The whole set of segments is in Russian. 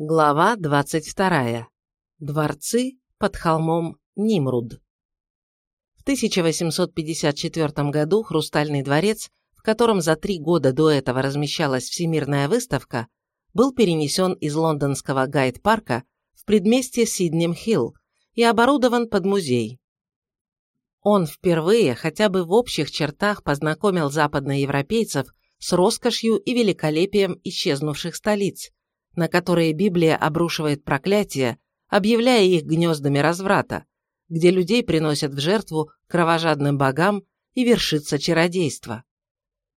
Глава 22. Дворцы под холмом Нимруд. В 1854 году Хрустальный дворец, в котором за три года до этого размещалась Всемирная выставка, был перенесен из лондонского Гайд-парка в предместье Сиднем-Хилл и оборудован под музей. Он впервые хотя бы в общих чертах познакомил западноевропейцев с роскошью и великолепием исчезнувших столиц, на которые Библия обрушивает проклятия, объявляя их гнездами разврата, где людей приносят в жертву кровожадным богам и вершится чародейство.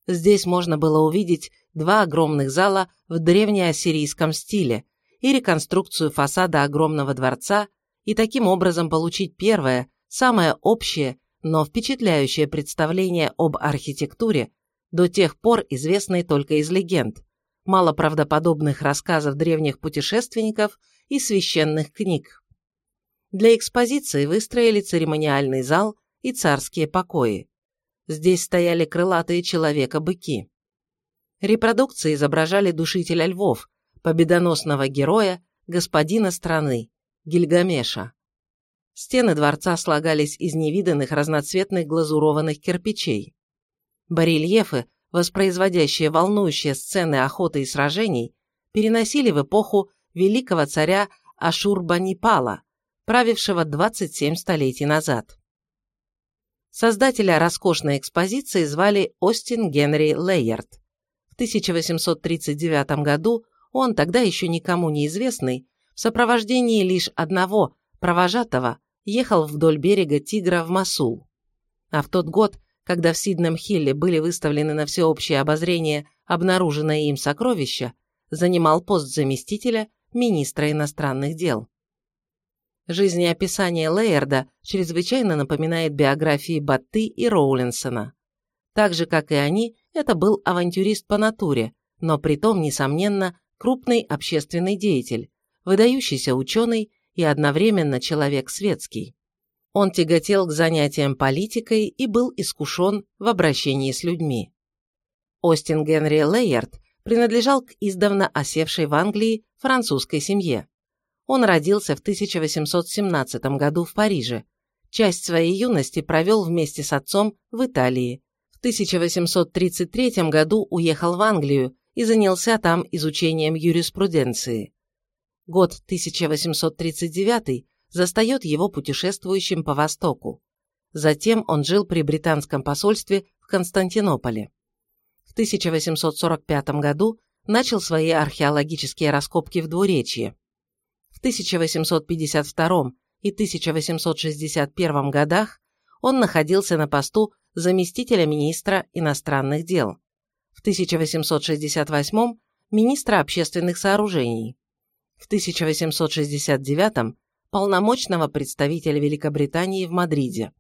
Здесь можно было увидеть два огромных зала в древнеассирийском стиле и реконструкцию фасада огромного дворца и таким образом получить первое, самое общее, но впечатляющее представление об архитектуре, до тех пор известной только из легенд, малоправдоподобных рассказов древних путешественников и священных книг. Для экспозиции выстроили церемониальный зал и царские покои. Здесь стояли крылатые человека-быки. Репродукции изображали душителя львов, победоносного героя, господина страны, Гильгамеша. Стены дворца слагались из невиданных разноцветных глазурованных кирпичей. Барельефы воспроизводящие волнующие сцены охоты и сражений, переносили в эпоху великого царя Ашурбанипала, правившего 27 столетий назад. Создателя роскошной экспозиции звали Остин Генри Лейерт. В 1839 году он, тогда еще никому неизвестный, в сопровождении лишь одного провожатого ехал вдоль берега Тигра в Масул. А в тот год когда в Сиднем-Хилле были выставлены на всеобщее обозрение обнаруженное им сокровища, занимал пост заместителя министра иностранных дел. Жизнеописание Лейерда чрезвычайно напоминает биографии Батты и Роулинсона. Так же, как и они, это был авантюрист по натуре, но притом, несомненно, крупный общественный деятель, выдающийся ученый и одновременно человек светский. Он тяготел к занятиям политикой и был искушен в обращении с людьми. Остин Генри Лейерт принадлежал к издавна осевшей в Англии французской семье. Он родился в 1817 году в Париже. Часть своей юности провел вместе с отцом в Италии. В 1833 году уехал в Англию и занялся там изучением юриспруденции. Год 1839 застает его путешествующим по Востоку. Затем он жил при британском посольстве в Константинополе. В 1845 году начал свои археологические раскопки в Двуречье. В 1852 и 1861 годах он находился на посту заместителя министра иностранных дел. В 1868 – министра общественных сооружений. В 1869 полномочного представителя Великобритании в Мадриде.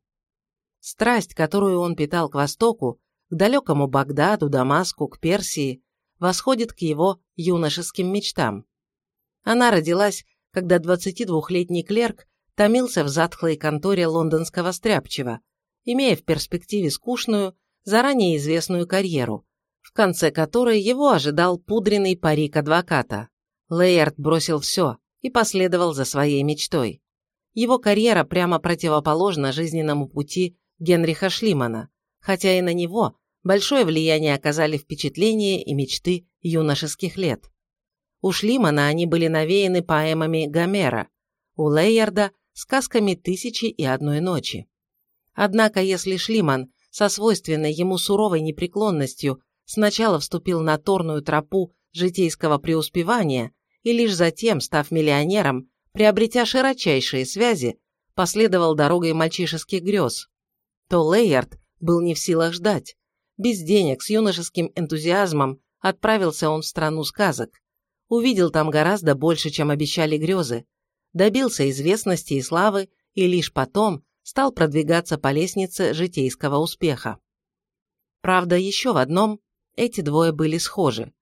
Страсть, которую он питал к Востоку, к далекому Багдаду, Дамаску, к Персии, восходит к его юношеским мечтам. Она родилась, когда 22-летний клерк томился в затхлой конторе лондонского стряпчего, имея в перспективе скучную, заранее известную карьеру, в конце которой его ожидал пудренный парик адвоката. Лейерт бросил все, и последовал за своей мечтой. Его карьера прямо противоположна жизненному пути Генриха Шлимана, хотя и на него большое влияние оказали впечатления и мечты юношеских лет. У Шлимана они были навеяны поэмами Гомера, у Лейерда – сказками «Тысячи и одной ночи». Однако, если Шлиман со свойственной ему суровой непреклонностью сначала вступил на торную тропу житейского преуспевания, и лишь затем, став миллионером, приобретя широчайшие связи, последовал дорогой мальчишеских грез, то Лейерт был не в силах ждать. Без денег, с юношеским энтузиазмом отправился он в страну сказок. Увидел там гораздо больше, чем обещали грезы. Добился известности и славы, и лишь потом стал продвигаться по лестнице житейского успеха. Правда, еще в одном эти двое были схожи.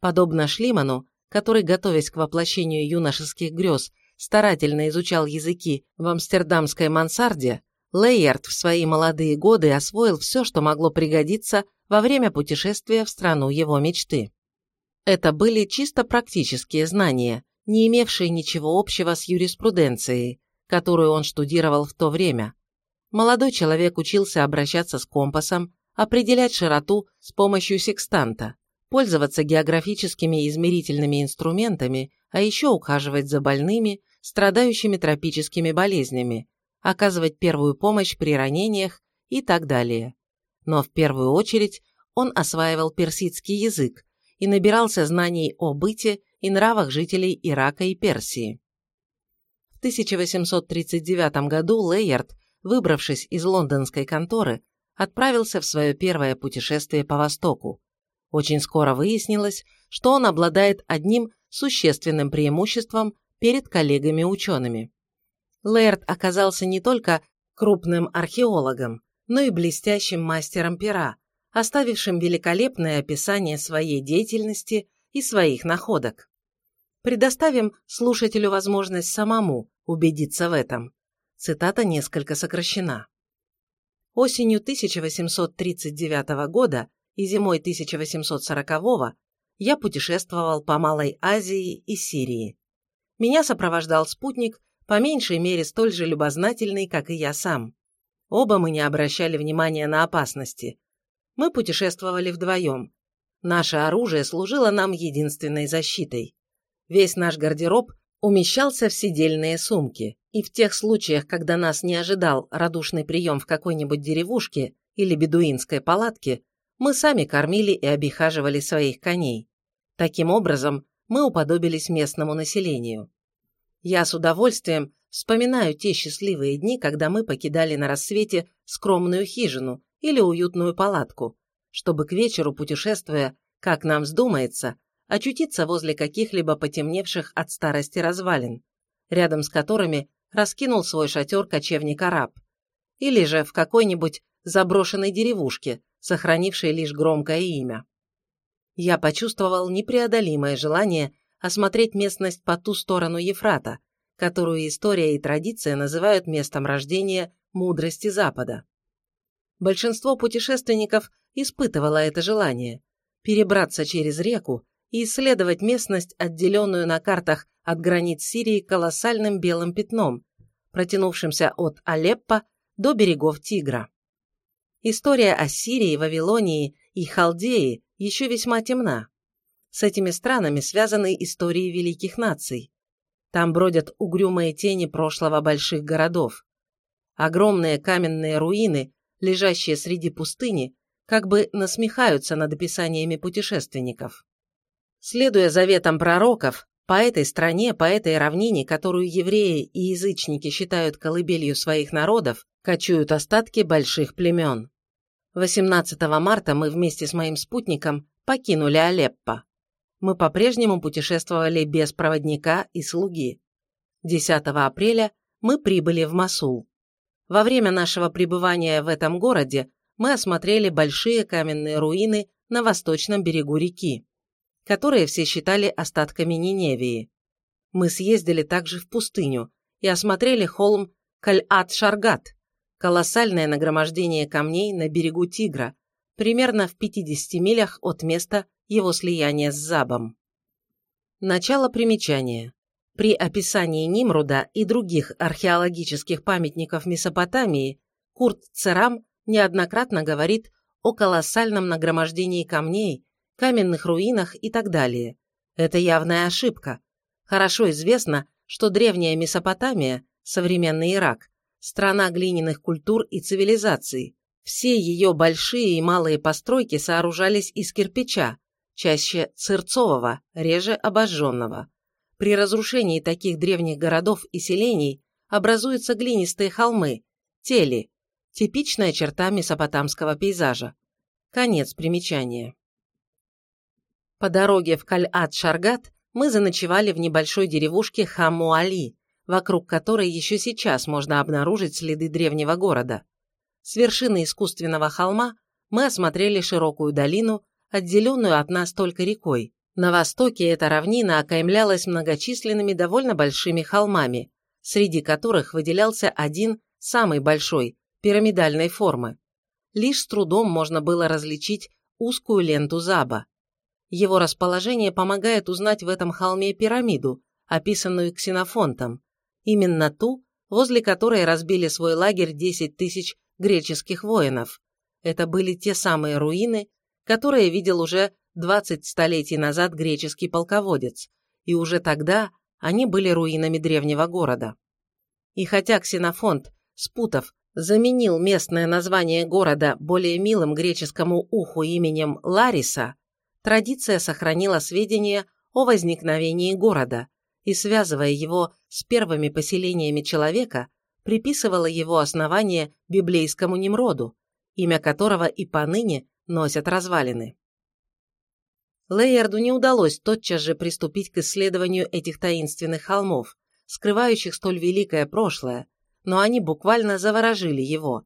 Подобно Шлиману, который, готовясь к воплощению юношеских грез, старательно изучал языки в амстердамской мансарде, Лейерт в свои молодые годы освоил все, что могло пригодиться во время путешествия в страну его мечты. Это были чисто практические знания, не имевшие ничего общего с юриспруденцией, которую он штудировал в то время. Молодой человек учился обращаться с компасом, определять широту с помощью секстанта, пользоваться географическими измерительными инструментами, а еще ухаживать за больными, страдающими тропическими болезнями, оказывать первую помощь при ранениях и так далее. Но в первую очередь он осваивал персидский язык и набирался знаний о быте и нравах жителей Ирака и Персии. В 1839 году Лейерт, выбравшись из лондонской конторы, отправился в свое первое путешествие по Востоку. Очень скоро выяснилось, что он обладает одним существенным преимуществом перед коллегами-учеными. Лейерт оказался не только крупным археологом, но и блестящим мастером пера, оставившим великолепное описание своей деятельности и своих находок. Предоставим слушателю возможность самому убедиться в этом. Цитата несколько сокращена. Осенью 1839 года и зимой 1840 я путешествовал по Малой Азии и Сирии. Меня сопровождал спутник, по меньшей мере столь же любознательный, как и я сам. Оба мы не обращали внимания на опасности. Мы путешествовали вдвоем. Наше оружие служило нам единственной защитой. Весь наш гардероб умещался в сидельные сумки, и в тех случаях, когда нас не ожидал радушный прием в какой-нибудь деревушке или бедуинской палатке, мы сами кормили и обихаживали своих коней. Таким образом, мы уподобились местному населению. Я с удовольствием вспоминаю те счастливые дни, когда мы покидали на рассвете скромную хижину или уютную палатку, чтобы к вечеру, путешествуя, как нам вздумается, очутиться возле каких-либо потемневших от старости развалин, рядом с которыми раскинул свой шатер кочевник-араб, или же в какой-нибудь заброшенной деревушке, сохранившей лишь громкое имя. Я почувствовал непреодолимое желание осмотреть местность по ту сторону Ефрата, которую история и традиция называют местом рождения мудрости Запада. Большинство путешественников испытывало это желание – перебраться через реку и исследовать местность, отделенную на картах от границ Сирии колоссальным белым пятном, протянувшимся от Алеппо до берегов Тигра. История о Вавилонии и Халдеи еще весьма темна. С этими странами связаны истории великих наций. Там бродят угрюмые тени прошлого больших городов. Огромные каменные руины, лежащие среди пустыни, как бы насмехаются над описаниями путешественников. Следуя заветам пророков, по этой стране, по этой равнине, которую евреи и язычники считают колыбелью своих народов, кочуют остатки больших племен. 18 марта мы вместе с моим спутником покинули Алеппо. Мы по-прежнему путешествовали без проводника и слуги. 10 апреля мы прибыли в Масул. Во время нашего пребывания в этом городе мы осмотрели большие каменные руины на восточном берегу реки которые все считали остатками Ниневии. Мы съездили также в пустыню и осмотрели холм Каль-Ат-Шаргат, колоссальное нагромождение камней на берегу Тигра, примерно в 50 милях от места его слияния с Забом. Начало примечания. При описании Нимруда и других археологических памятников Месопотамии Курт Церам неоднократно говорит о колоссальном нагромождении камней, каменных руинах и так далее. Это явная ошибка. Хорошо известно, что древняя Месопотамия, современный Ирак, страна глиняных культур и цивилизаций. Все ее большие и малые постройки сооружались из кирпича, чаще цирцового, реже обожженного. При разрушении таких древних городов и селений образуются глинистые холмы, тели, типичная черта месопотамского пейзажа. Конец примечания. По дороге в Каль-Ат-Шаргат мы заночевали в небольшой деревушке Хаммуали, вокруг которой еще сейчас можно обнаружить следы древнего города. С вершины искусственного холма мы осмотрели широкую долину, отделенную от нас только рекой. На востоке эта равнина окаймлялась многочисленными довольно большими холмами, среди которых выделялся один, самый большой, пирамидальной формы. Лишь с трудом можно было различить узкую ленту Заба. Его расположение помогает узнать в этом холме пирамиду, описанную Ксенофонтом, именно ту, возле которой разбили свой лагерь 10 тысяч греческих воинов. Это были те самые руины, которые видел уже 20 столетий назад греческий полководец, и уже тогда они были руинами древнего города. И хотя Ксенофонт, спутав, заменил местное название города более милым греческому уху именем Лариса, традиция сохранила сведения о возникновении города и, связывая его с первыми поселениями человека, приписывала его основание библейскому Немроду, имя которого и поныне носят развалины. Лейерду не удалось тотчас же приступить к исследованию этих таинственных холмов, скрывающих столь великое прошлое, но они буквально заворожили его.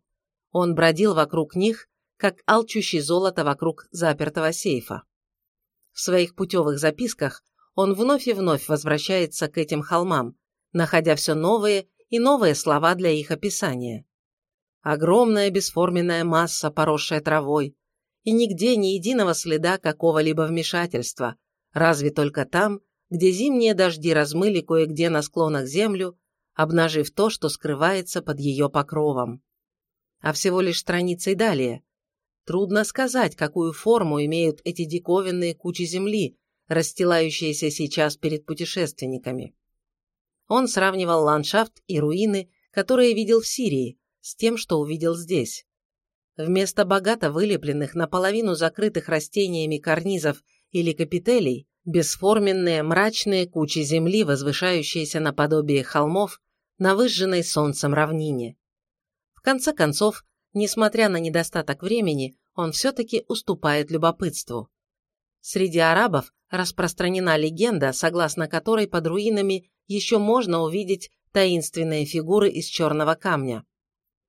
Он бродил вокруг них, как алчущий золото вокруг запертого сейфа. В своих путевых записках он вновь и вновь возвращается к этим холмам, находя все новые и новые слова для их описания. Огромная бесформенная масса, поросшая травой, и нигде ни единого следа какого-либо вмешательства, разве только там, где зимние дожди размыли кое-где на склонах землю, обнажив то, что скрывается под ее покровом. А всего лишь страницей далее. Трудно сказать, какую форму имеют эти диковинные кучи земли, расстилающиеся сейчас перед путешественниками. Он сравнивал ландшафт и руины, которые видел в Сирии, с тем, что увидел здесь. Вместо богато вылепленных, наполовину закрытых растениями карнизов или капителей, бесформенные мрачные кучи земли, возвышающиеся наподобие холмов на выжженной солнцем равнине. В конце концов, несмотря на недостаток времени, он все-таки уступает любопытству. Среди арабов распространена легенда, согласно которой под руинами еще можно увидеть таинственные фигуры из черного камня.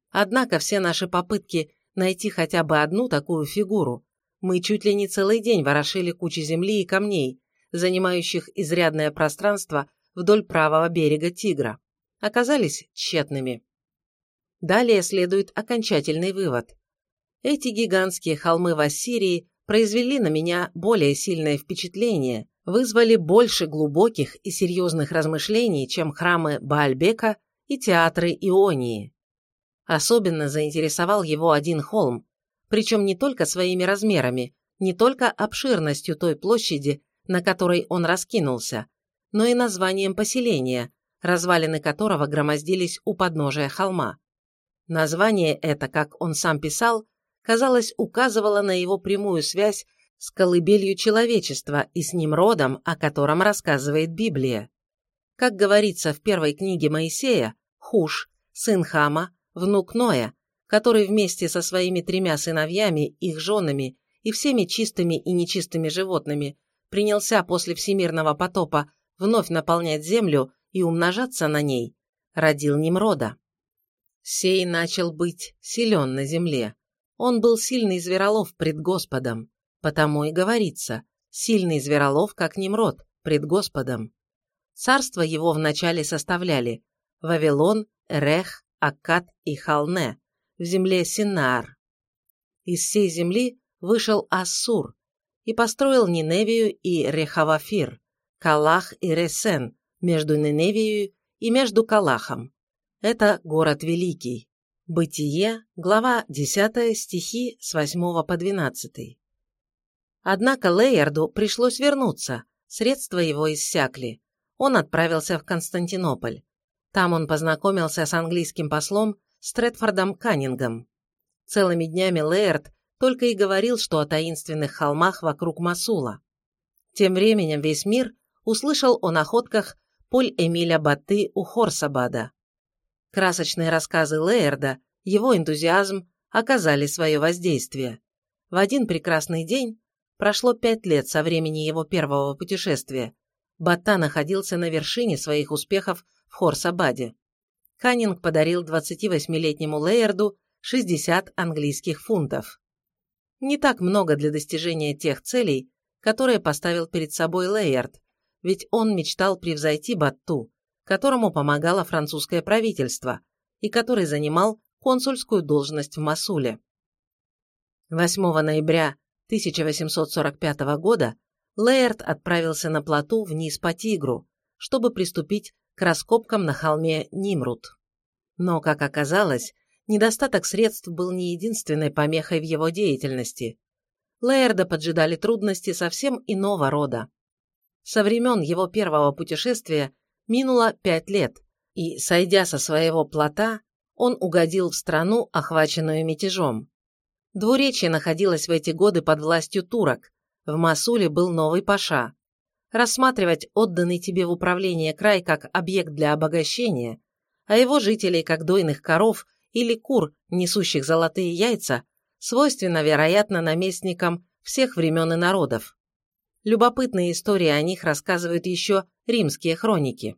Однако все наши попытки найти хотя бы одну такую фигуру, мы чуть ли не целый день ворошили кучи земли и камней, занимающих изрядное пространство вдоль правого берега Тигра, оказались тщетными. Далее следует окончательный вывод. Эти гигантские холмы в Ассирии произвели на меня более сильное впечатление, вызвали больше глубоких и серьезных размышлений, чем храмы Баальбека и театры Ионии. Особенно заинтересовал его один холм, причем не только своими размерами, не только обширностью той площади, на которой он раскинулся, но и названием поселения, развалины которого громоздились у подножия холма. Название это, как он сам писал, казалось, указывало на его прямую связь с колыбелью человечества и с ним родом, о котором рассказывает Библия. Как говорится в первой книге Моисея, Хуш, сын Хама, внук Ноя, который вместе со своими тремя сыновьями, их женами и всеми чистыми и нечистыми животными принялся после всемирного потопа вновь наполнять землю и умножаться на ней, родил Немрода. Сей начал быть силен на земле. Он был сильный зверолов пред Господом, потому и говорится, сильный зверолов, как Немрод, пред Господом. Царство его вначале составляли Вавилон, Эрех, Аккад и Халне, в земле Синаар. Из всей земли вышел Ассур, и построил Ниневию и Рехавафир, Калах и Ресен, между Ниневией и между Калахом. Это город великий. Бытие, глава 10, стихи с 8 по 12. Однако Лейерду пришлось вернуться, средства его иссякли. Он отправился в Константинополь. Там он познакомился с английским послом Стрэдфордом Каннингом. Целыми днями Лейерд только и говорил, что о таинственных холмах вокруг Масула. Тем временем весь мир услышал о находках Поль-Эмиля Батты у Хорсабада. Красочные рассказы Лейерда, его энтузиазм оказали свое воздействие. В один прекрасный день, прошло пять лет со времени его первого путешествия, Батта находился на вершине своих успехов в Хорсабаде. Каннинг подарил 28-летнему Лейерду 60 английских фунтов не так много для достижения тех целей, которые поставил перед собой Лейерд, ведь он мечтал превзойти Батту, которому помогало французское правительство и который занимал консульскую должность в Масуле. 8 ноября 1845 года Лейерд отправился на плоту вниз по Тигру, чтобы приступить к раскопкам на холме Нимрут. Но, как оказалось, недостаток средств был не единственной помехой в его деятельности. Лейерда поджидали трудности совсем иного рода. Со времен его первого путешествия минуло пять лет, и, сойдя со своего плота, он угодил в страну, охваченную мятежом. Двуречье находилось в эти годы под властью турок, в Масуле был новый паша. Рассматривать отданный тебе в управление край как объект для обогащения, а его жителей как дойных коров или кур, несущих золотые яйца, свойственно, вероятно, наместникам всех времен и народов. Любопытные истории о них рассказывают еще римские хроники.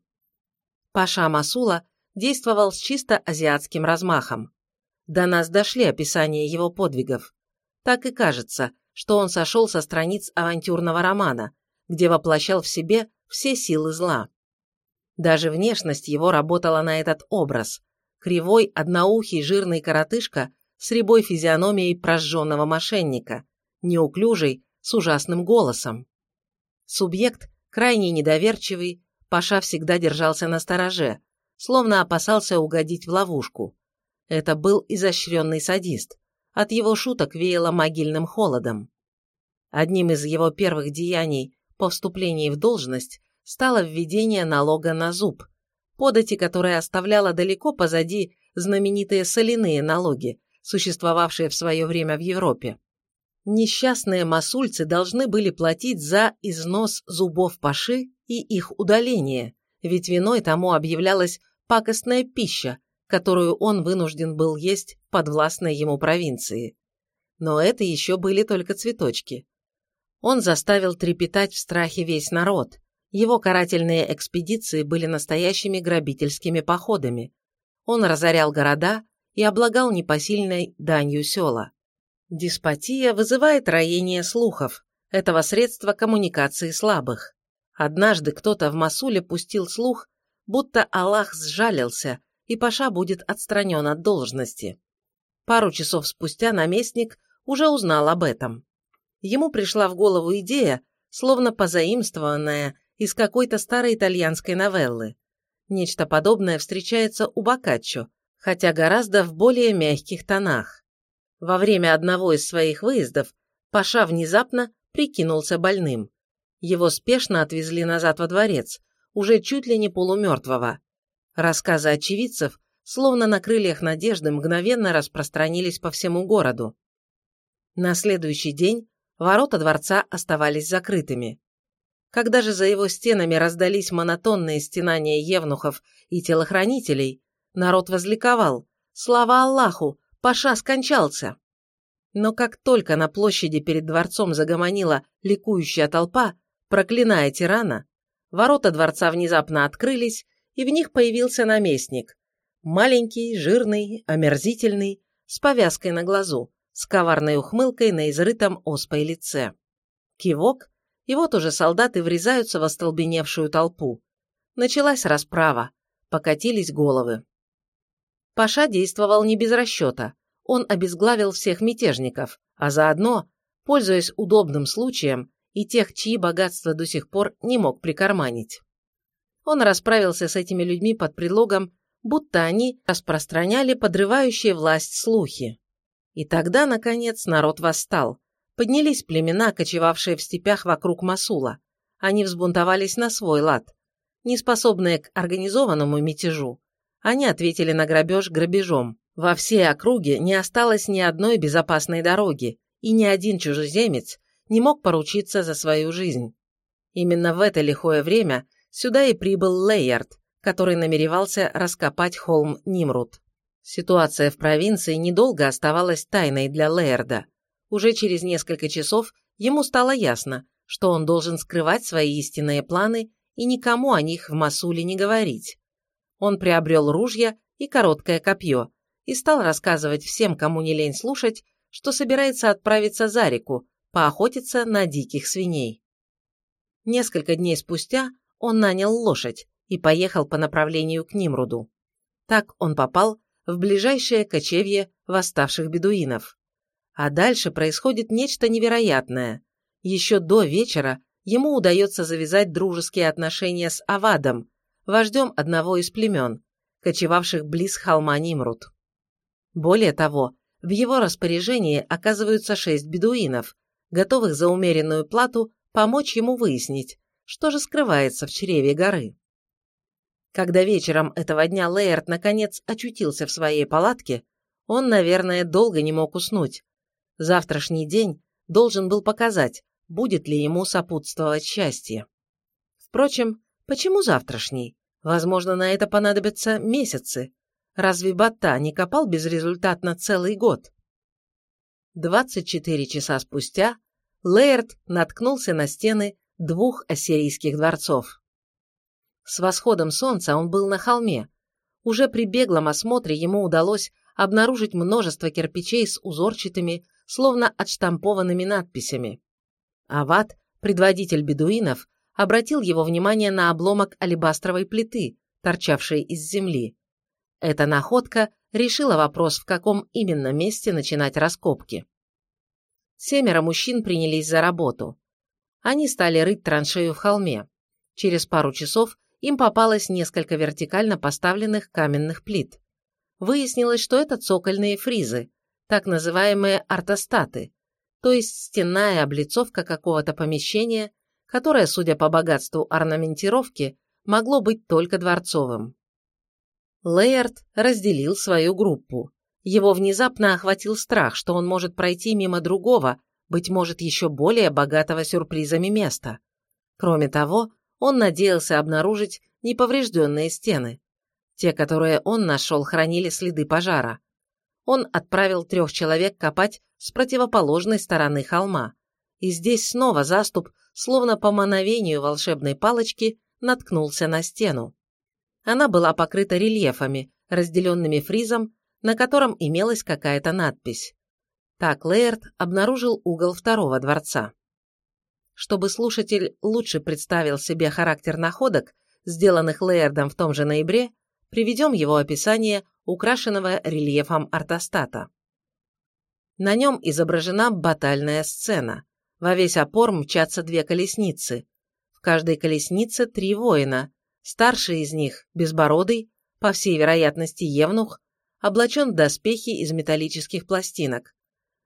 Паша Масула действовал с чисто азиатским размахом. До нас дошли описания его подвигов. Так и кажется, что он сошел со страниц авантюрного романа, где воплощал в себе все силы зла. Даже внешность его работала на этот образ. Кривой, одноухий, жирный коротышка с рябой физиономией прожженного мошенника, неуклюжий, с ужасным голосом. Субъект, крайне недоверчивый, Паша всегда держался на стороже, словно опасался угодить в ловушку. Это был изощренный садист. От его шуток веяло могильным холодом. Одним из его первых деяний по вступлении в должность стало введение налога на зуб, подати которое оставляло далеко позади знаменитые соляные налоги, существовавшие в свое время в Европе. Несчастные масульцы должны были платить за износ зубов паши и их удаление, ведь виной тому объявлялась пакостная пища, которую он вынужден был есть в подвластной ему провинции. Но это еще были только цветочки. Он заставил трепетать в страхе весь народ. Его карательные экспедиции были настоящими грабительскими походами. Он разорял города и облагал непосильной данью села. Деспотия вызывает роение слухов, этого средства коммуникации слабых. Однажды кто-то в Масуле пустил слух, будто Аллах сжалился, и Паша будет отстранен от должности. Пару часов спустя наместник уже узнал об этом. Ему пришла в голову идея, словно позаимствованная из какой-то старой итальянской новеллы. Нечто подобное встречается у Боккаччо, хотя гораздо в более мягких тонах. Во время одного из своих выездов Паша внезапно прикинулся больным. Его спешно отвезли назад во дворец, уже чуть ли не полумертвого. Рассказы очевидцев, словно на крыльях надежды, мгновенно распространились по всему городу. На следующий день ворота дворца оставались закрытыми. Когда же за его стенами раздались монотонные стенания евнухов и телохранителей, народ возликовал «Слава Аллаху! Паша скончался!» Но как только на площади перед дворцом загомонила ликующая толпа, проклиная тирана, ворота дворца внезапно открылись, и в них появился наместник. Маленький, жирный, омерзительный, с повязкой на глазу, с коварной ухмылкой на изрытом оспой лице. Кивок, и вот уже солдаты врезаются в остолбеневшую толпу. Началась расправа, покатились головы. Паша действовал не без расчета. Он обезглавил всех мятежников, а заодно, пользуясь удобным случаем, и тех, чьи богатства до сих пор не мог прикарманить. Он расправился с этими людьми под предлогом, будто они распространяли подрывающие власть слухи. И тогда, наконец, народ восстал. Поднялись племена, кочевавшие в степях вокруг Масула. Они взбунтовались на свой лад. Неспособные к организованному мятежу, они ответили на грабеж грабежом. Во всей округе не осталось ни одной безопасной дороги, и ни один чужеземец не мог поручиться за свою жизнь. Именно в это лихое время сюда и прибыл Лейярд, который намеревался раскопать холм Нимрут. Ситуация в провинции недолго оставалась тайной для Лейерда. Уже через несколько часов ему стало ясно, что он должен скрывать свои истинные планы и никому о них в Масуле не говорить он приобрел ружья и короткое копье и стал рассказывать всем, кому не лень слушать, что собирается отправиться за реку, поохотиться на диких свиней. Несколько дней спустя он нанял лошадь и поехал по направлению к Нимруду. Так он попал в ближайшее кочевье восставших бедуинов. А дальше происходит нечто невероятное. Еще до вечера ему удается завязать дружеские отношения с Авадом, вождем одного из племен, кочевавших близ холма Нимрут. Более того, в его распоряжении оказываются шесть бедуинов, готовых за умеренную плату помочь ему выяснить, что же скрывается в чреве горы. Когда вечером этого дня Лейерт наконец очутился в своей палатке, он, наверное, долго не мог уснуть. Завтрашний день должен был показать, будет ли ему сопутствовать счастье. Впрочем, почему завтрашний? Возможно, на это понадобятся месяцы. Разве Батта не копал безрезультатно целый год? 24 часа спустя Лейерт наткнулся на стены двух ассирийских дворцов. С восходом солнца он был на холме. Уже при беглом осмотре ему удалось обнаружить множество кирпичей с узорчатыми, словно отштампованными надписями. Ават, предводитель бедуинов, обратил его внимание на обломок алебастровой плиты, торчавшей из земли. Эта находка решила вопрос, в каком именно месте начинать раскопки. Семеро мужчин принялись за работу. Они стали рыть траншею в холме. Через пару часов им попалось несколько вертикально поставленных каменных плит. Выяснилось, что это цокольные фризы, так называемые ортостаты, то есть стенная облицовка какого-то помещения, которое, судя по богатству орнаментировки, могло быть только дворцовым. Лейерт разделил свою группу. Его внезапно охватил страх, что он может пройти мимо другого, быть может, еще более богатого сюрпризами места. Кроме того, он надеялся обнаружить неповрежденные стены. Те, которые он нашел, хранили следы пожара. Он отправил трех человек копать с противоположной стороны холма. И здесь снова заступ, словно по мановению волшебной палочки, наткнулся на стену. Она была покрыта рельефами, разделенными фризом, на котором имелась какая-то надпись. Так Лейерт обнаружил угол второго дворца. Чтобы слушатель лучше представил себе характер находок, сделанных Лейердом в том же ноябре, приведем его описание, украшенного рельефом ортостата. На нем изображена батальная сцена. Во весь опор мчатся две колесницы. В каждой колеснице три воина. Старший из них, безбородый, по всей вероятности евнух, облачен в доспехи из металлических пластинок.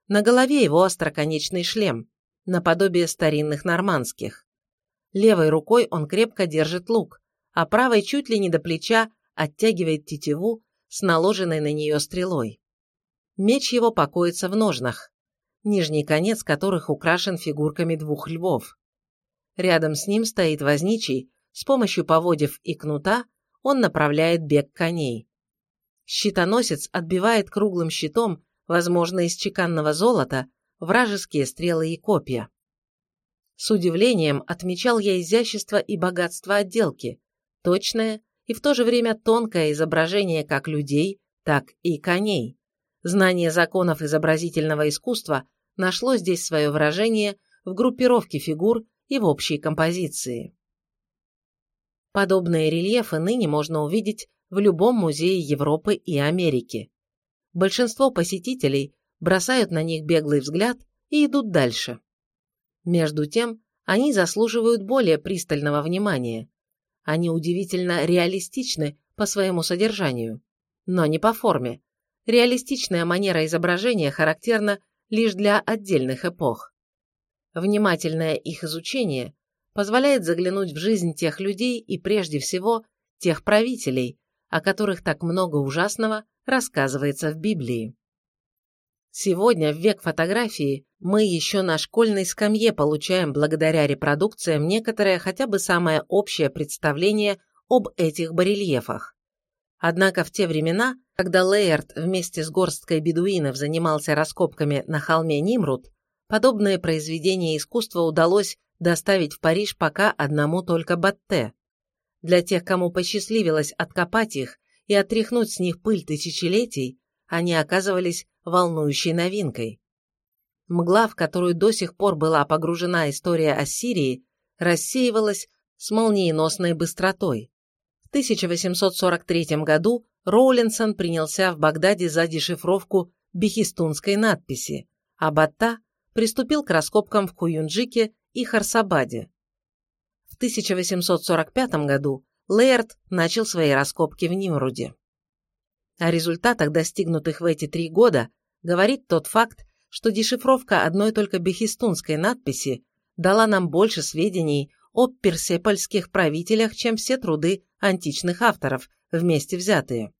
На голове его остроконечный шлем, наподобие старинных нормандских. Левой рукой он крепко держит лук, а правой чуть ли не до плеча оттягивает тетиву с наложенной на нее стрелой. Меч его покоится в ножнах, нижний конец которых украшен фигурками двух львов. Рядом с ним стоит возничий, с помощью поводьев и кнута он направляет бег коней. Щитоносец отбивает круглым щитом возможно, из чеканного золота, вражеские стрелы и копья. С удивлением отмечал я изящество и богатство отделки, точное и в то же время тонкое изображение как людей, так и коней. Знание законов изобразительного искусства нашло здесь свое выражение в группировке фигур и в общей композиции. Подобные рельефы ныне можно увидеть в любом музее Европы и Америки. Большинство посетителей бросают на них беглый взгляд и идут дальше. Между тем, они заслуживают более пристального внимания. Они удивительно реалистичны по своему содержанию, но не по форме. Реалистичная манера изображения характерна лишь для отдельных эпох. Внимательное их изучение позволяет заглянуть в жизнь тех людей и прежде всего тех правителей, о которых так много ужасного рассказывается в Библии. Сегодня, в век фотографии, мы еще на школьной скамье получаем благодаря репродукциям некоторое хотя бы самое общее представление об этих барельефах. Однако в те времена, когда Лейерт вместе с горсткой бедуинов занимался раскопками на холме Нимрут, подобные произведения искусства удалось доставить в Париж пока одному только Батте. Для тех, кому посчастливилось откопать их и отряхнуть с них пыль тысячелетий, они оказывались волнующей новинкой. Мгла, в которую до сих пор была погружена история Ассирии, рассеивалась с молниеносной быстротой. В 1843 году Роулинсон принялся в Багдаде за дешифровку бехистунской надписи, а Батта приступил к раскопкам в Куюнджике и Харсабаде. 1845 году Лейерт начал свои раскопки в Нимруде. О результатах, достигнутых в эти три года, говорит тот факт, что дешифровка одной только бехистунской надписи дала нам больше сведений о персепольских правителях, чем все труды античных авторов, вместе взятые.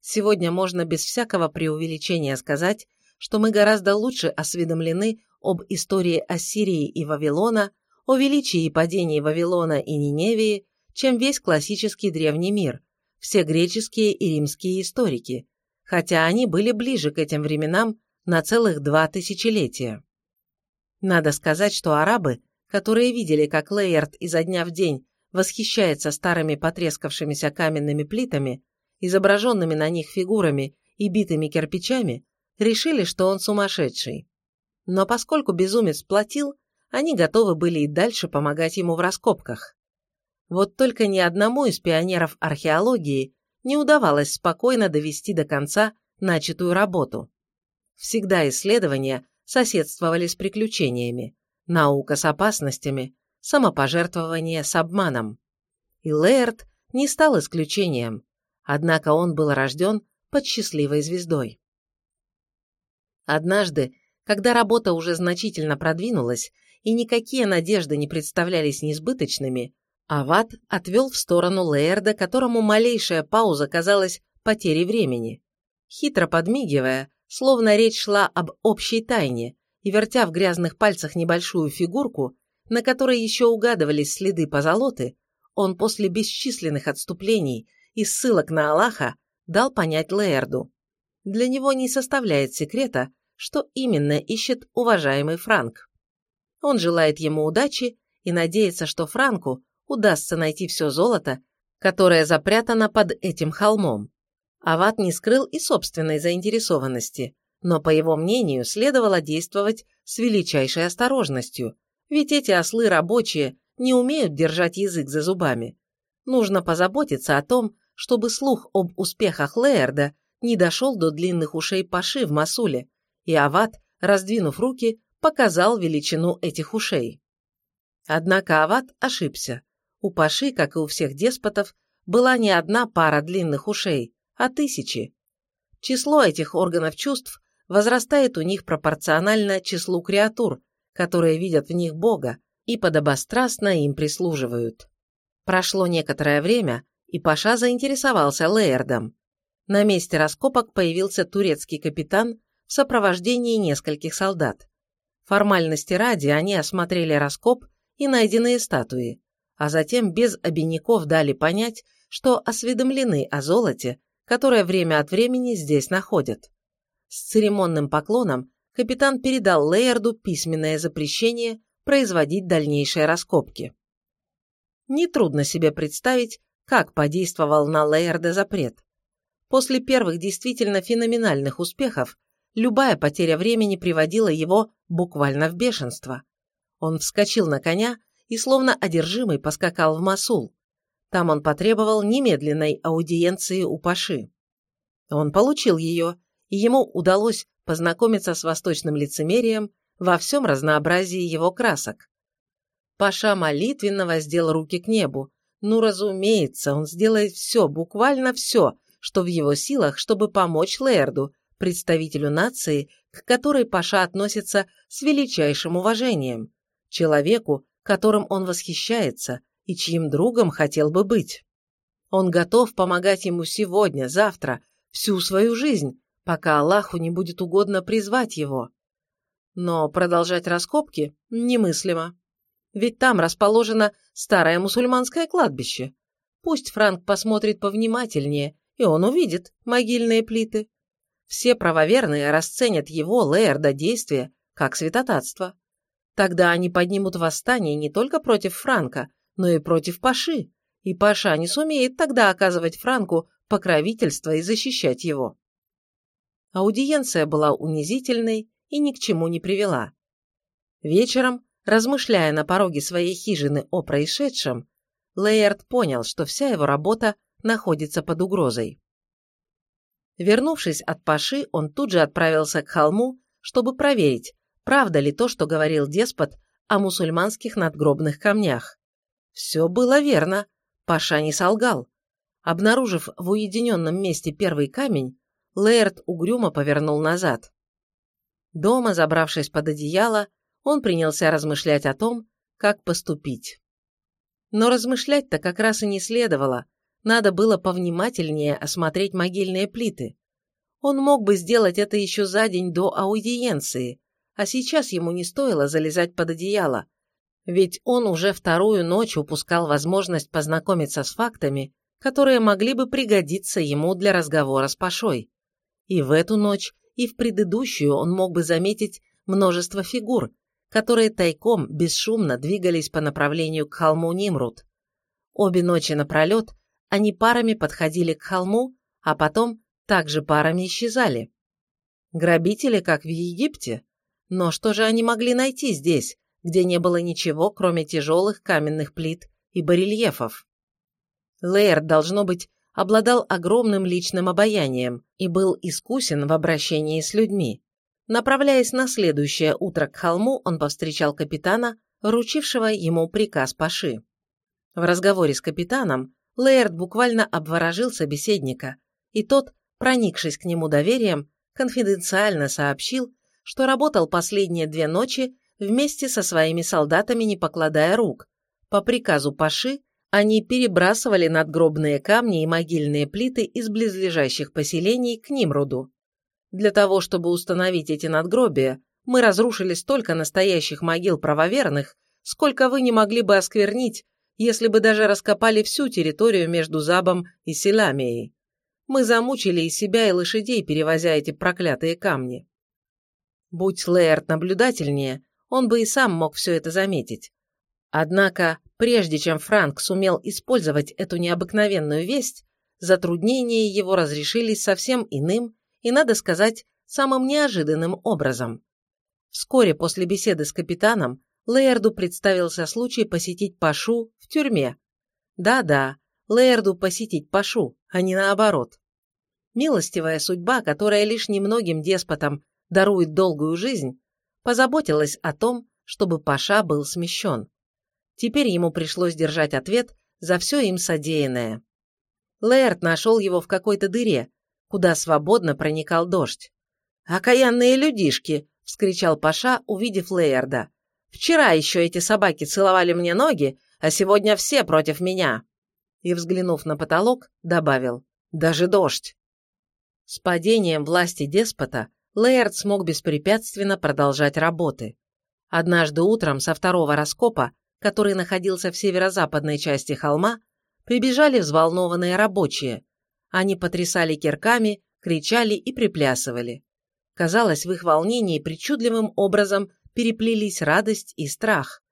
Сегодня можно без всякого преувеличения сказать, что мы гораздо лучше осведомлены об истории Ассирии и Вавилона, о величии и падении Вавилона и Ниневии, чем весь классический древний мир, все греческие и римские историки, хотя они были ближе к этим временам на целых два тысячелетия. Надо сказать, что арабы, которые видели, как Лейерт изо дня в день восхищается старыми потрескавшимися каменными плитами, изображенными на них фигурами и битыми кирпичами, решили, что он сумасшедший. Но поскольку безумец платил, они готовы были и дальше помогать ему в раскопках. Вот только ни одному из пионеров археологии не удавалось спокойно довести до конца начатую работу. Всегда исследования соседствовали с приключениями, наука с опасностями, самопожертвование с обманом. И Лейерт не стал исключением, однако он был рожден под счастливой звездой. Однажды, когда работа уже значительно продвинулась и никакие надежды не представлялись несбыточными, Ават отвел в сторону Лейерда, которому малейшая пауза казалась потерей времени. Хитро подмигивая, словно речь шла об общей тайне, и вертя в грязных пальцах небольшую фигурку, на которой еще угадывались следы позолоты, он после бесчисленных отступлений и ссылок на Аллаха дал понять Лейерду. Для него не составляет секрета, что именно ищет уважаемый Франк. Он желает ему удачи и надеется, что Франку удастся найти все золото, которое запрятано под этим холмом. Ават не скрыл и собственной заинтересованности, но, по его мнению, следовало действовать с величайшей осторожностью, ведь эти ослы рабочие не умеют держать язык за зубами. Нужно позаботиться о том, чтобы слух об успехах Лейерда не дошел до длинных ушей Паши в Масуле, и Ават, раздвинув руки, показал величину этих ушей. Однако Ават ошибся. У Паши, как и у всех деспотов, была не одна пара длинных ушей, а тысячи. Число этих органов чувств возрастает у них пропорционально числу креатур, которые видят в них Бога и подобострастно им прислуживают. Прошло некоторое время, и Паша заинтересовался Лейердом. На месте раскопок появился турецкий капитан в сопровождении нескольких солдат. Формальности ради они осмотрели раскоп и найденные статуи а затем без обиняков дали понять, что осведомлены о золоте, которое время от времени здесь находят. С церемонным поклоном капитан передал Лейерду письменное запрещение производить дальнейшие раскопки. Нетрудно себе представить, как подействовал на Лейерда запрет. После первых действительно феноменальных успехов любая потеря времени приводила его буквально в бешенство. Он вскочил на коня и словно одержимый поскакал в Масул. Там он потребовал немедленной аудиенции у Паши. Он получил ее, и ему удалось познакомиться с восточным лицемерием во всем разнообразии его красок. Паша молитвенно воздел руки к небу. Ну, разумеется, он сделает все, буквально все, что в его силах, чтобы помочь Лерду, представителю нации, к которой Паша относится с величайшим уважением, человеку, которым он восхищается и чьим другом хотел бы быть. Он готов помогать ему сегодня, завтра, всю свою жизнь, пока Аллаху не будет угодно призвать его. Но продолжать раскопки немыслимо. Ведь там расположено старое мусульманское кладбище. Пусть Франк посмотрит повнимательнее, и он увидит могильные плиты. Все правоверные расценят его, Лейерда, действия как святотатство. Тогда они поднимут восстание не только против Франка, но и против Паши, и Паша не сумеет тогда оказывать Франку покровительство и защищать его. Аудиенция была унизительной и ни к чему не привела. Вечером, размышляя на пороге своей хижины о происшедшем, Лейерд понял, что вся его работа находится под угрозой. Вернувшись от Паши, он тут же отправился к холму, чтобы проверить, правда ли то, что говорил деспот о мусульманских надгробных камнях. Все было верно. Паша не солгал. Обнаружив в уединенном месте первый камень, Лэрд угрюмо повернул назад. Дома, забравшись под одеяло, он принялся размышлять о том, как поступить. Но размышлять-то как раз и не следовало, надо было повнимательнее осмотреть могильные плиты. Он мог бы сделать это еще за день до аудиенции, а сейчас ему не стоило залезать под одеяло, ведь он уже вторую ночь упускал возможность познакомиться с фактами, которые могли бы пригодиться ему для разговора с Пашой. И в эту ночь, и в предыдущую он мог бы заметить множество фигур, которые тайком, бесшумно двигались по направлению к холму Нимрут. Обе ночи напролет они парами подходили к холму, а потом также парами исчезали. Грабители, как в Египте. Но что же они могли найти здесь, где не было ничего, кроме тяжелых каменных плит и барельефов? Лейер, должно быть, обладал огромным личным обаянием и был искусен в обращении с людьми. Направляясь на следующее утро к холму, он повстречал капитана, вручившего ему приказ Паши. В разговоре с капитаном Лейерд буквально обворожил собеседника, и тот, проникшись к нему доверием, конфиденциально сообщил, что работал последние две ночи вместе со своими солдатами, не покладая рук. По приказу Паши они перебрасывали надгробные камни и могильные плиты из близлежащих поселений к Нимруду. Для того, чтобы установить эти надгробия, мы разрушили столько настоящих могил правоверных, сколько вы не могли бы осквернить если бы даже раскопали всю территорию между Забом и Селамией. Мы замучили и себя, и лошадей, перевозя эти проклятые камни. Будь Лейерт наблюдательнее, он бы и сам мог все это заметить. Однако, прежде чем Франк сумел использовать эту необыкновенную весть, затруднения его разрешились совсем иным и, надо сказать, самым неожиданным образом. Вскоре после беседы с капитаном Лейерду представился случай посетить Пашу в тюрьме. Да-да, Лейерду посетить Пашу, а не наоборот. Милостивая судьба, которая лишь немногим деспотам дарует долгую жизнь, позаботилась о том, чтобы Паша был смещен. Теперь ему пришлось держать ответ за все им содеянное. Лейерд нашел его в какой-то дыре, куда свободно проникал дождь. «Окаянные людишки!» – вскричал Паша, увидев Лейерда. Вчера еще эти собаки целовали мне ноги, а сегодня все против меня». И, взглянув на потолок, добавил «Даже дождь». С падением власти деспота Лейерд смог беспрепятственно продолжать работы. Однажды утром со второго раскопа, который находился в северо-западной части холма, прибежали взволнованные рабочие. Они потрясали кирками, кричали и приплясывали. Казалось, в их волнении причудливым образом переплелись радость и страх.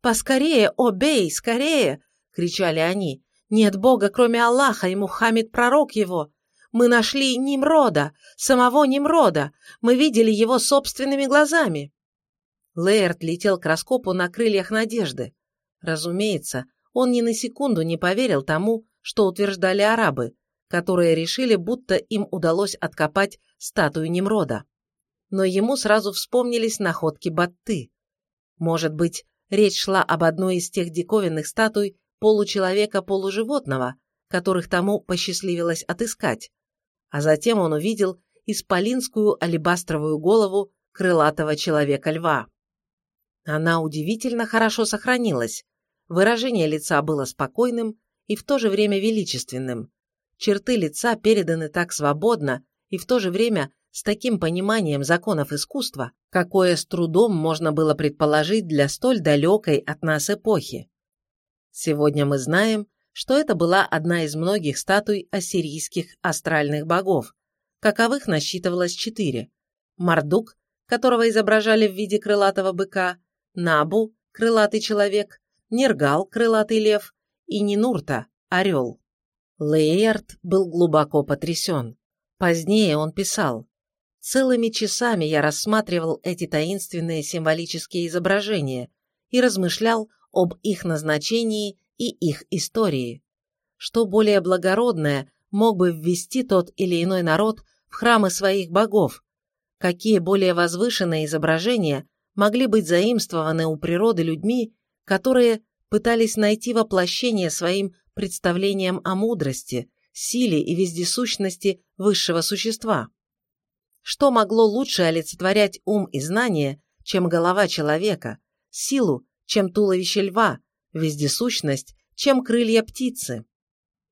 «Поскорее, о бей, скорее!» — кричали они. «Нет Бога, кроме Аллаха, и Мухаммед пророк его! Мы нашли Нимрода, самого Нимрода! Мы видели его собственными глазами!» Лейерт летел к раскопу на крыльях надежды. Разумеется, он ни на секунду не поверил тому, что утверждали арабы, которые решили, будто им удалось откопать статую Немрода но ему сразу вспомнились находки Батты. Может быть, речь шла об одной из тех диковинных статуй получеловека-полуживотного, которых тому посчастливилось отыскать. А затем он увидел исполинскую алебастровую голову крылатого человека-льва. Она удивительно хорошо сохранилась. Выражение лица было спокойным и в то же время величественным. Черты лица переданы так свободно и в то же время с таким пониманием законов искусства, какое с трудом можно было предположить для столь далекой от нас эпохи. Сегодня мы знаем, что это была одна из многих статуй ассирийских астральных богов, каковых насчитывалось четыре. Мардук, которого изображали в виде крылатого быка, Набу, крылатый человек, Нергал, крылатый лев, и Нинурта, орел. Лейерт был глубоко потрясен. Позднее он писал, Целыми часами я рассматривал эти таинственные символические изображения и размышлял об их назначении и их истории. Что более благородное мог бы ввести тот или иной народ в храмы своих богов? Какие более возвышенные изображения могли быть заимствованы у природы людьми, которые пытались найти воплощение своим представлениям о мудрости, силе и вездесущности высшего существа. Что могло лучше олицетворять ум и знание, чем голова человека, силу, чем туловище льва, вездесущность, чем крылья птицы?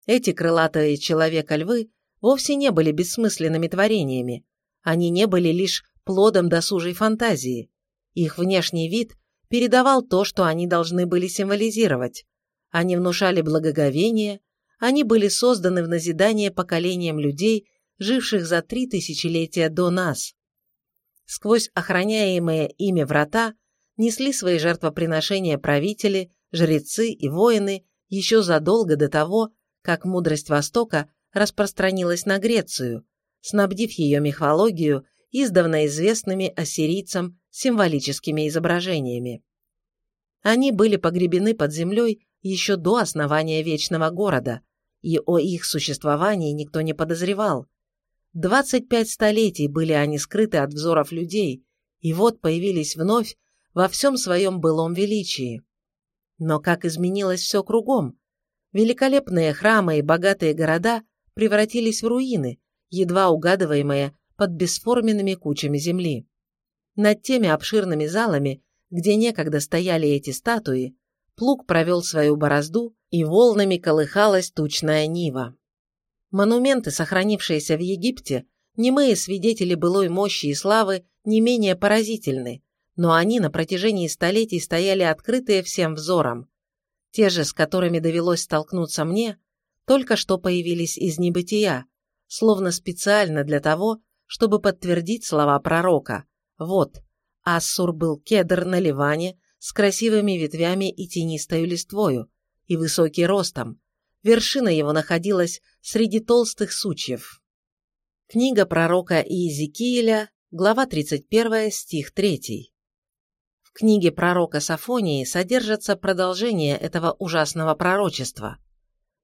Эти крылатые человека-львы вовсе не были бессмысленными творениями, они не были лишь плодом досужей фантазии. Их внешний вид передавал то, что они должны были символизировать. Они внушали благоговение, они были созданы в назидание поколениям людей, живших за три тысячелетия до нас. Сквозь охраняемые ими врата несли свои жертвоприношения правители, жрецы и воины еще задолго до того, как мудрость Востока распространилась на Грецию, снабдив ее мифологию издавна известными ассирийцам символическими изображениями. Они были погребены под землей еще до основания Вечного Города, и о их существовании никто не подозревал. 25 столетий были они скрыты от взоров людей, и вот появились вновь во всем своем былом величии. Но как изменилось все кругом? Великолепные храмы и богатые города превратились в руины, едва угадываемые под бесформенными кучами земли. Над теми обширными залами, где некогда стояли эти статуи, плуг провел свою борозду, и волнами колыхалась тучная нива. Монументы, сохранившиеся в Египте, немые свидетели былой мощи и славы, не менее поразительны, но они на протяжении столетий стояли открытые всем взором. Те же, с которыми довелось столкнуться мне, только что появились из небытия, словно специально для того, чтобы подтвердить слова пророка. Вот, Ассур был кедр на Ливане с красивыми ветвями и тенистою листвою, и высокий ростом. Вершина его находилась среди толстых сучьев. Книга пророка Иезекииля, глава 31, стих 3. В книге пророка Сафонии содержится продолжение этого ужасного пророчества.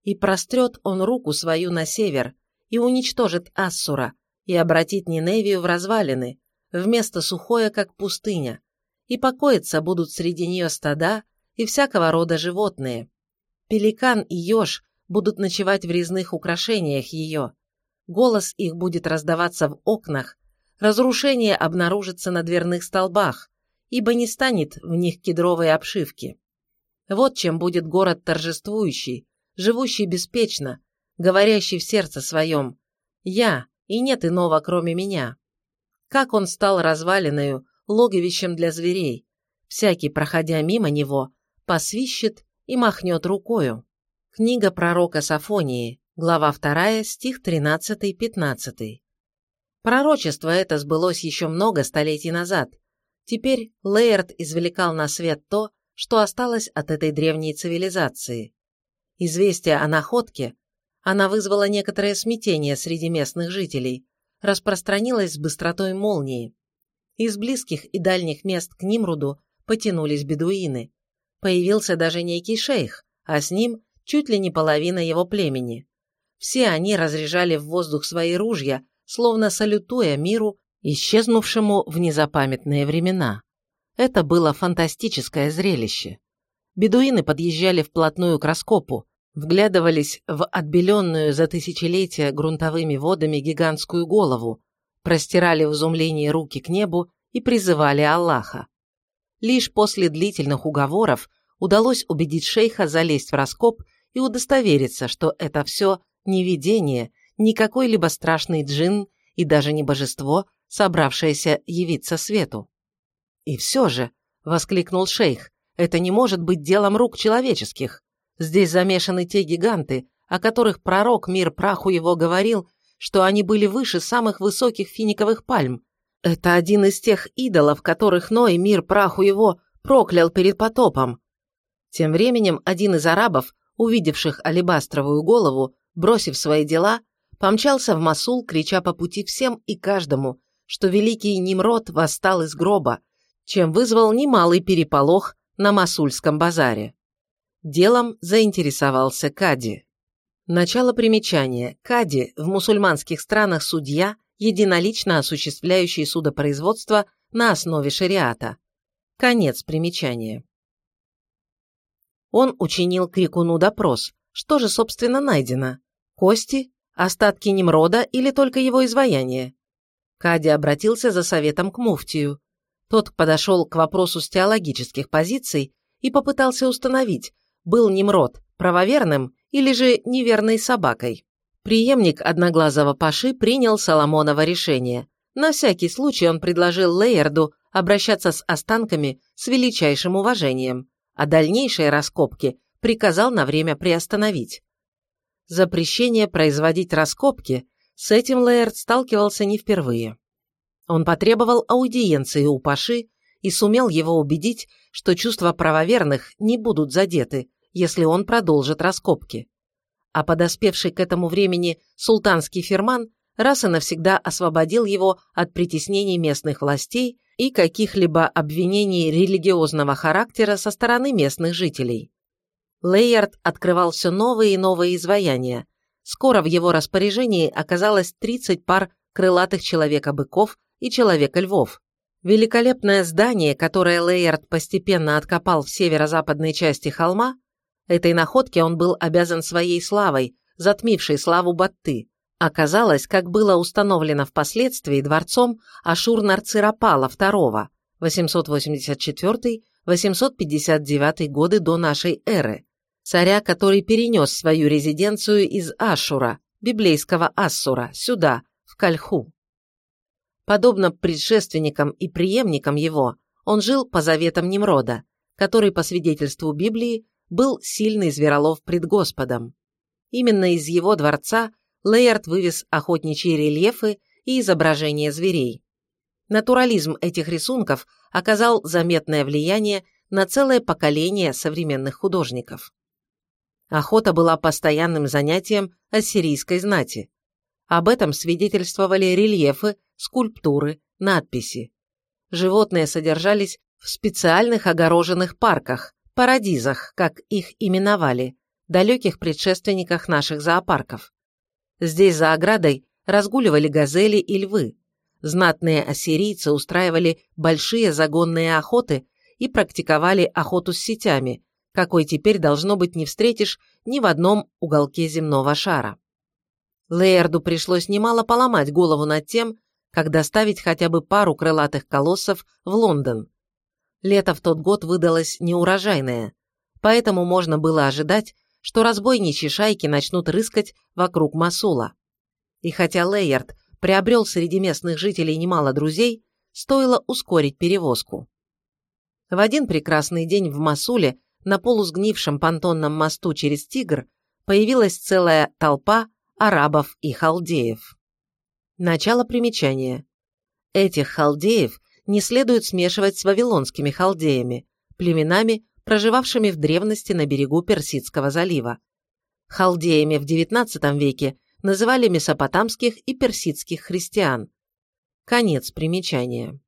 «И прострет он руку свою на север, и уничтожит Ассура, и обратит Ниневию в развалины, вместо сухое, как пустыня, и покоиться будут среди нее стада и всякого рода животные. Пеликан и еж будут ночевать в резных украшениях ее. Голос их будет раздаваться в окнах, разрушение обнаружится на дверных столбах, ибо не станет в них кедровой обшивки. Вот чем будет город торжествующий, живущий беспечно, говорящий в сердце своем «Я, и нет иного, кроме меня». Как он стал развалиною, логовищем для зверей. Всякий, проходя мимо него, посвищет и махнет рукою. Книга пророка Сафонии, глава 2, стих 13-15. Пророчество это сбылось еще много столетий назад. Теперь Лейерт извлекал на свет то, что осталось от этой древней цивилизации. Известие о находке, она вызвала некоторое смятение среди местных жителей, распространилась с быстротой молнии. Из близких и дальних мест к Нимруду потянулись бедуины. Появился даже некий шейх, а с ним чуть ли не половина его племени. Все они разряжали в воздух свои ружья, словно салютуя миру, исчезнувшему в незапамятные времена. Это было фантастическое зрелище. Бедуины подъезжали вплотную к раскопу, вглядывались в отбеленную за тысячелетия грунтовыми водами гигантскую голову, простирали в изумлении руки к небу и призывали Аллаха. Лишь после длительных уговоров удалось убедить шейха залезть в раскоп и удостовериться, что это все не видение, не какой-либо страшный джин и даже не божество, собравшееся явиться свету. «И все же», — воскликнул шейх, — «это не может быть делом рук человеческих. Здесь замешаны те гиганты, о которых пророк мир праху его говорил, что они были выше самых высоких финиковых пальм. Это один из тех идолов, которых Ной, мир праху его, проклял перед потопом. Тем временем один из арабов, увидевших алебастровую голову, бросив свои дела, помчался в Масул, крича по пути всем и каждому, что великий Nimrod восстал из гроба, чем вызвал немалый переполох на Масульском базаре. Делом заинтересовался Кади. Начало примечания. Кади в мусульманских странах судья, единолично осуществляющий судопроизводство на основе шариата. Конец примечания. Он учинил Крикуну допрос. Что же, собственно, найдено? Кости? Остатки Немрода или только его изваяние? Кади обратился за советом к муфтию. Тот подошел к вопросу с теологических позиций и попытался установить, был Немрод правоверным или же неверной собакой. Приемник одноглазого Паши принял Соломоново решение. На всякий случай он предложил Лейерду обращаться с останками с величайшим уважением, а дальнейшие раскопки приказал на время приостановить. Запрещение производить раскопки с этим Лейерд сталкивался не впервые. Он потребовал аудиенции у Паши и сумел его убедить, что чувства правоверных не будут задеты, если он продолжит раскопки а подоспевший к этому времени султанский ферман раз и навсегда освободил его от притеснений местных властей и каких-либо обвинений религиозного характера со стороны местных жителей. Лейярд открывал все новые и новые изваяния. Скоро в его распоряжении оказалось 30 пар крылатых человека-быков и человека-львов. Великолепное здание, которое Лейярд постепенно откопал в северо-западной части холма, Этой находке он был обязан своей славой, затмившей славу Батты. Оказалось, как было установлено впоследствии дворцом Ашур-Нарцирапала II 884-859 годы до нашей эры, царя, который перенес свою резиденцию из Ашура, библейского Ассура, сюда, в Кальху. Подобно предшественникам и преемникам его, он жил по заветам Немрода, который, по свидетельству Библии, был сильный зверолов пред Господом. Именно из его дворца Лейерт вывез охотничьи рельефы и изображения зверей. Натурализм этих рисунков оказал заметное влияние на целое поколение современных художников. Охота была постоянным занятием ассирийской знати. Об этом свидетельствовали рельефы, скульптуры, надписи. Животные содержались в специальных огороженных парках, парадизах, как их именовали, далеких предшественниках наших зоопарков. Здесь за оградой разгуливали газели и львы. Знатные ассирийцы устраивали большие загонные охоты и практиковали охоту с сетями, какой теперь должно быть не встретишь ни в одном уголке земного шара. Лейерду пришлось немало поломать голову над тем, как доставить хотя бы пару крылатых колоссов в Лондон, Лето в тот год выдалось неурожайное, поэтому можно было ожидать, что разбойничьи шайки начнут рыскать вокруг Масула. И хотя Лейерд приобрел среди местных жителей немало друзей, стоило ускорить перевозку. В один прекрасный день в Масуле на полусгнившем понтонном мосту через Тигр появилась целая толпа арабов и халдеев. Начало примечания. Этих халдеев не следует смешивать с вавилонскими халдеями, племенами, проживавшими в древности на берегу Персидского залива. Халдеями в XIX веке называли месопотамских и персидских христиан. Конец примечания.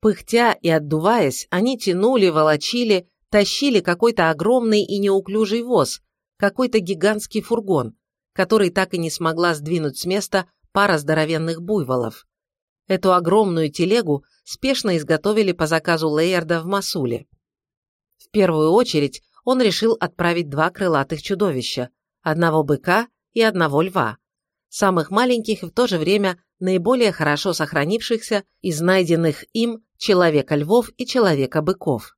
Пыхтя и отдуваясь, они тянули, волочили, тащили какой-то огромный и неуклюжий воз, какой-то гигантский фургон, который так и не смогла сдвинуть с места пара здоровенных буйволов. Эту огромную телегу спешно изготовили по заказу Лейерда в Масуле. В первую очередь он решил отправить два крылатых чудовища – одного быка и одного льва, самых маленьких и в то же время наиболее хорошо сохранившихся из найденных им человека-львов и человека-быков.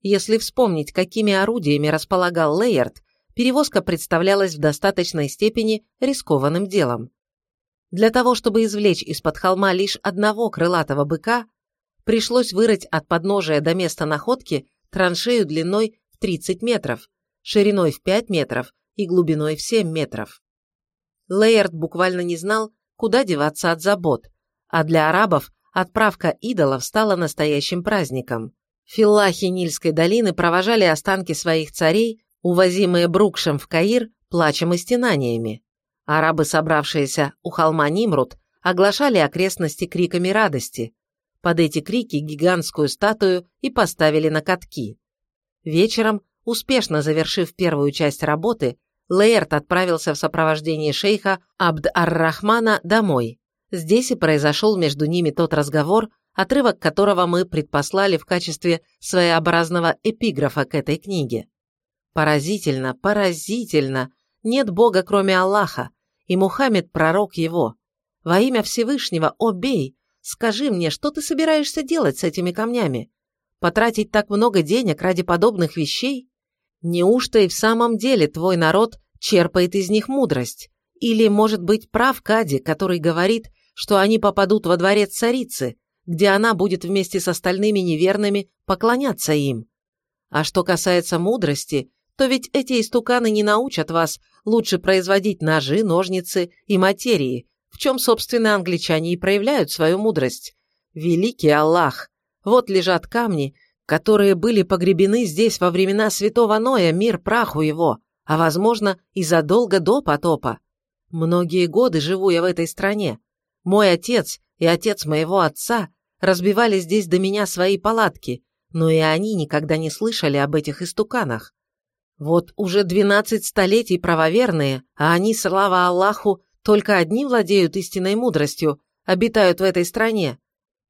Если вспомнить, какими орудиями располагал Лейерд, перевозка представлялась в достаточной степени рискованным делом. Для того, чтобы извлечь из-под холма лишь одного крылатого быка, пришлось вырыть от подножия до места находки траншею длиной в 30 метров, шириной в 5 метров и глубиной в 7 метров. Лейерд буквально не знал, куда деваться от забот, а для арабов отправка идолов стала настоящим праздником. Филлахи Нильской долины провожали останки своих царей, увозимые Брукшем в Каир, плачем и стенаниями. Арабы, собравшиеся у холма Нимрут, оглашали окрестности криками радости, под эти крики гигантскую статую и поставили на катки. Вечером, успешно завершив первую часть работы, Лейерт отправился в сопровождении шейха Абд-ар-Рахмана домой. Здесь и произошел между ними тот разговор, отрывок которого мы предпослали в качестве своеобразного эпиграфа к этой книге. Поразительно, поразительно. Нет Бога, кроме Аллаха, и Мухаммед – пророк его. Во имя Всевышнего, о бей, скажи мне, что ты собираешься делать с этими камнями? Потратить так много денег ради подобных вещей? Неужто и в самом деле твой народ черпает из них мудрость? Или, может быть, прав Кади, который говорит, что они попадут во дворец царицы, где она будет вместе с остальными неверными поклоняться им? А что касается мудрости, то ведь эти истуканы не научат вас лучше производить ножи, ножницы и материи, в чем, собственно, англичане и проявляют свою мудрость. Великий Аллах! Вот лежат камни, которые были погребены здесь во времена святого Ноя, мир праху его, а, возможно, и задолго до потопа. Многие годы живу я в этой стране. Мой отец и отец моего отца разбивали здесь до меня свои палатки, но и они никогда не слышали об этих истуканах. Вот уже двенадцать столетий правоверные, а они, слава Аллаху, только одни владеют истинной мудростью, обитают в этой стране.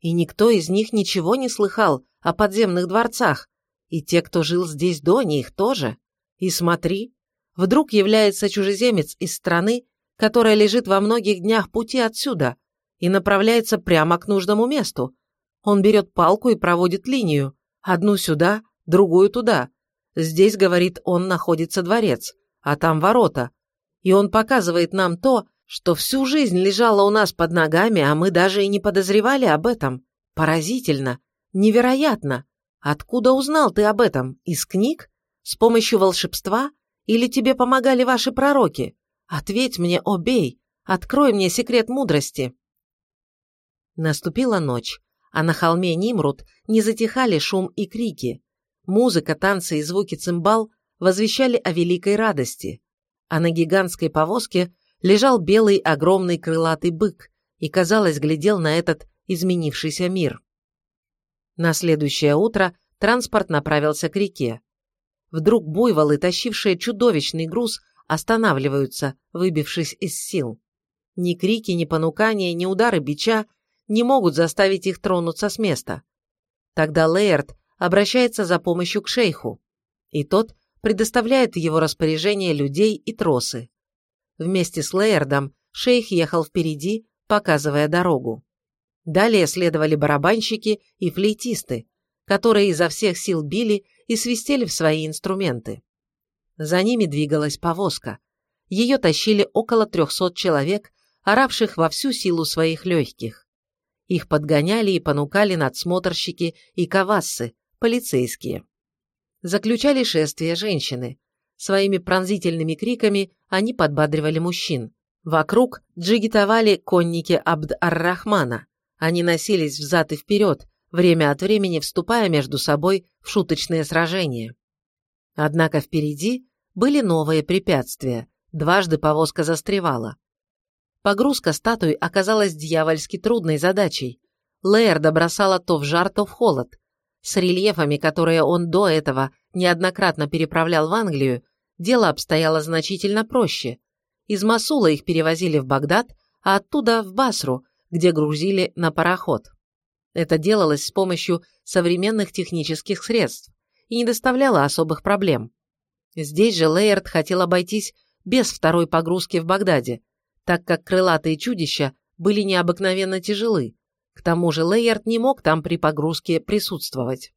И никто из них ничего не слыхал о подземных дворцах, и те, кто жил здесь до них, тоже. И смотри, вдруг является чужеземец из страны, которая лежит во многих днях пути отсюда, и направляется прямо к нужному месту. Он берет палку и проводит линию, одну сюда, другую туда, Здесь, говорит он, находится дворец, а там ворота. И он показывает нам то, что всю жизнь лежало у нас под ногами, а мы даже и не подозревали об этом. Поразительно, невероятно. Откуда узнал ты об этом? Из книг? С помощью волшебства? Или тебе помогали ваши пророки? Ответь мне, обей, открой мне секрет мудрости. Наступила ночь, а на холме Нимрут не затихали шум и крики. Музыка, танцы и звуки цимбал возвещали о великой радости, а на гигантской повозке лежал белый огромный крылатый бык и, казалось, глядел на этот изменившийся мир. На следующее утро транспорт направился к реке. Вдруг буйволы, тащившие чудовищный груз, останавливаются, выбившись из сил. Ни крики, ни понукания, ни удары бича не могут заставить их тронуться с места. Тогда Лейерт обращается за помощью к шейху, и тот предоставляет в его распоряжение людей и тросы. Вместе с Лейердом шейх ехал впереди, показывая дорогу. Далее следовали барабанщики и флейтисты, которые изо всех сил били и свистели в свои инструменты. За ними двигалась повозка. Ее тащили около трехсот человек, оравших во всю силу своих легких. Их подгоняли и понукали надсмотрщики и кавассы, полицейские. Заключали шествие женщины. Своими пронзительными криками они подбадривали мужчин. Вокруг джигитовали конники Абд-ар-Рахмана. Они носились взад и вперед, время от времени вступая между собой в шуточные сражения. Однако впереди были новые препятствия. Дважды повозка застревала. Погрузка статуй оказалась дьявольски трудной задачей. Лейерда бросала то в жар, то в холод. С рельефами, которые он до этого неоднократно переправлял в Англию, дело обстояло значительно проще. Из Масула их перевозили в Багдад, а оттуда в Басру, где грузили на пароход. Это делалось с помощью современных технических средств и не доставляло особых проблем. Здесь же Лейерд хотел обойтись без второй погрузки в Багдаде, так как крылатые чудища были необыкновенно тяжелы, к тому же Лейерт не мог там при погрузке присутствовать.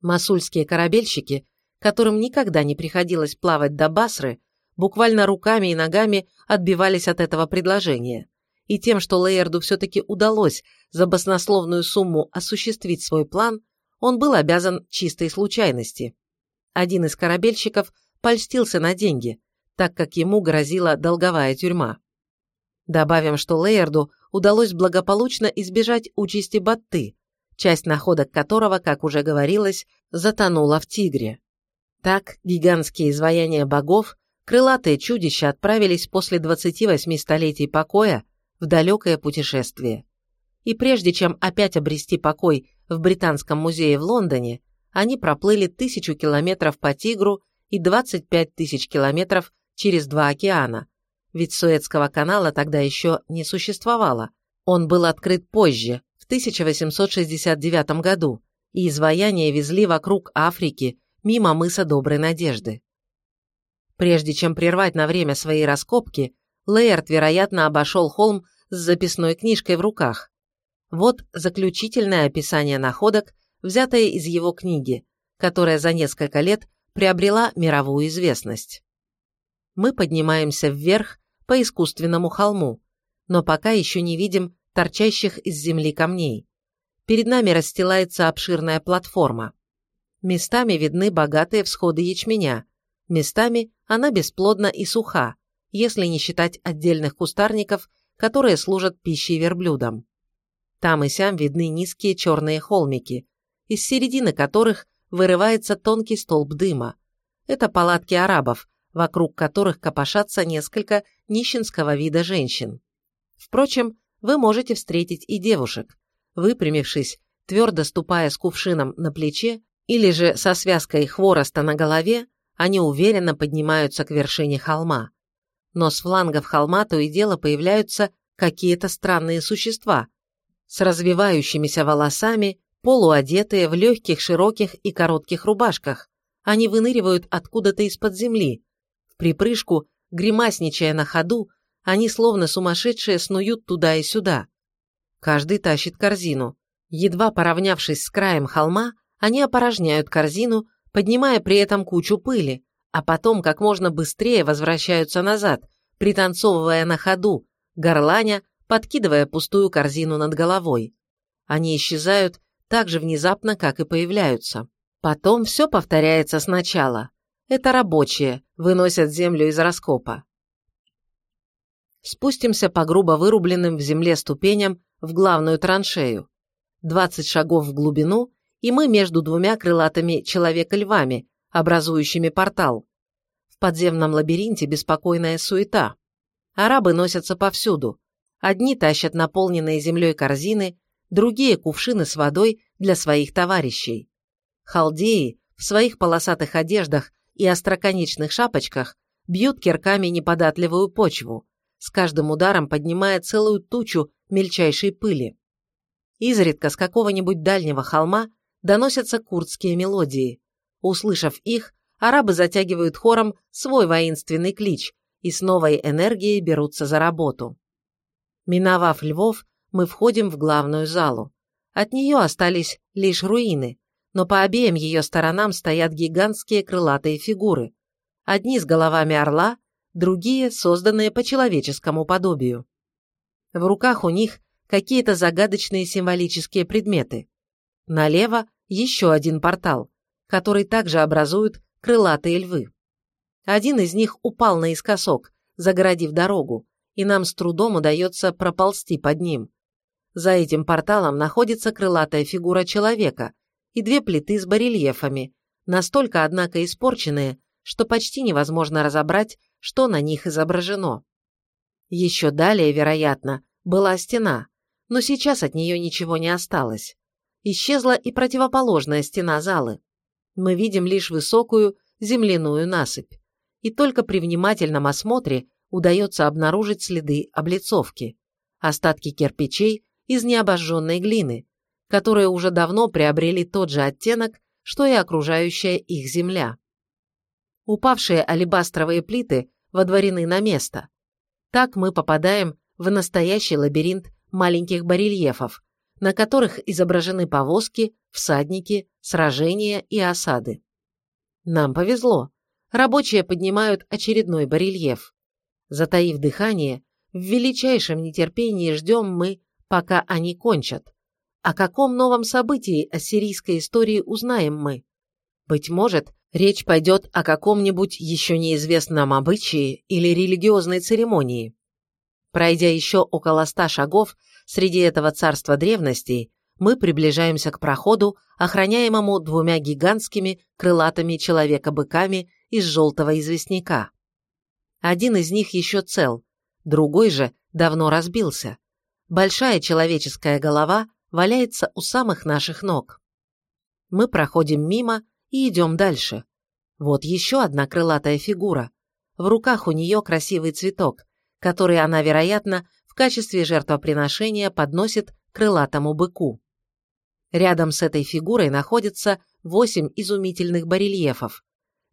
Масульские корабельщики, которым никогда не приходилось плавать до Басры, буквально руками и ногами отбивались от этого предложения. И тем, что Лейерду все-таки удалось за баснословную сумму осуществить свой план, он был обязан чистой случайности. Один из корабельщиков польстился на деньги, так как ему грозила долговая тюрьма. Добавим, что Лейерду удалось благополучно избежать участи Батты, часть находок которого, как уже говорилось, затонула в Тигре. Так гигантские изваяния богов, крылатые чудища отправились после 28 столетий покоя в далекое путешествие. И прежде чем опять обрести покой в Британском музее в Лондоне, они проплыли тысячу километров по Тигру и 25 тысяч километров через два океана, ведь Суэцкого канала тогда еще не существовало. Он был открыт позже, в 1869 году, и изваяния везли вокруг Африки, мимо мыса Доброй Надежды. Прежде чем прервать на время свои раскопки, Лейерт, вероятно, обошел холм с записной книжкой в руках. Вот заключительное описание находок, взятое из его книги, которая за несколько лет приобрела мировую известность. Мы поднимаемся вверх по искусственному холму, но пока еще не видим торчащих из земли камней. Перед нами расстилается обширная платформа. Местами видны богатые всходы ячменя, местами она бесплодна и суха, если не считать отдельных кустарников, которые служат пищей верблюдам. Там и сям видны низкие черные холмики, из середины которых вырывается тонкий столб дыма. Это палатки арабов, вокруг которых копошатся несколько нищенского вида женщин. Впрочем, вы можете встретить и девушек. Выпрямившись, твердо ступая с кувшином на плече или же со связкой хвороста на голове, они уверенно поднимаются к вершине холма. Но с флангов холма то и дело появляются какие-то странные существа с развивающимися волосами, полуодетые в легких, широких и коротких рубашках. Они выныривают откуда-то из-под земли. В припрыжку, гримасничая на ходу, они словно сумасшедшие снуют туда и сюда. Каждый тащит корзину. Едва поравнявшись с краем холма, они опорожняют корзину, поднимая при этом кучу пыли, а потом как можно быстрее возвращаются назад, пританцовывая на ходу, горланя, подкидывая пустую корзину над головой. Они исчезают так же внезапно, как и появляются. Потом все повторяется сначала. Это рабочие, выносят землю из раскопа спустимся по грубо вырубленным в земле ступеням в главную траншею. 20 шагов в глубину, и мы между двумя крылатыми человека-львами, образующими портал. В подземном лабиринте беспокойная суета. Арабы носятся повсюду. Одни тащат наполненные землей корзины, другие – кувшины с водой для своих товарищей. Халдеи в своих полосатых одеждах и остроконечных шапочках бьют кирками неподатливую почву, с каждым ударом поднимая целую тучу мельчайшей пыли. Изредка с какого-нибудь дальнего холма доносятся курдские мелодии. Услышав их, арабы затягивают хором свой воинственный клич и с новой энергией берутся за работу. Миновав львов, мы входим в главную залу. От нее остались лишь руины, но по обеим ее сторонам стоят гигантские крылатые фигуры. Одни с головами орла, другие созданные по человеческому подобию. В руках у них какие-то загадочные символические предметы. Налево еще один портал, который также образуют крылатые львы. Один из них упал наискосок, загородив дорогу, и нам с трудом удается проползти под ним. За этим порталом находится крылатая фигура человека и две плиты с барельефами, настолько, однако, испорченные, что почти невозможно разобрать, что на них изображено. Еще далее, вероятно, была стена, но сейчас от нее ничего не осталось. Исчезла и противоположная стена залы. Мы видим лишь высокую земляную насыпь. И только при внимательном осмотре удается обнаружить следы облицовки, остатки кирпичей из необожженной глины, которые уже давно приобрели тот же оттенок, что и окружающая их земля. Упавшие алебастровые плиты водворены на место. Так мы попадаем в настоящий лабиринт маленьких барельефов, на которых изображены повозки, всадники, сражения и осады. Нам повезло. Рабочие поднимают очередной барельеф. Затаив дыхание, в величайшем нетерпении ждем мы, пока они кончат. О каком новом событии ассирийской истории узнаем мы? Быть может, речь пойдет о каком-нибудь еще неизвестном обычае или религиозной церемонии. Пройдя еще около ста шагов среди этого царства древностей, мы приближаемся к проходу, охраняемому двумя гигантскими крылатыми человека-быками из желтого известняка. Один из них еще цел, другой же давно разбился. Большая человеческая голова валяется у самых наших ног. Мы проходим мимо и идем дальше. Вот еще одна крылатая фигура. В руках у нее красивый цветок, который она, вероятно, в качестве жертвоприношения подносит крылатому быку. Рядом с этой фигурой находится восемь изумительных барельефов.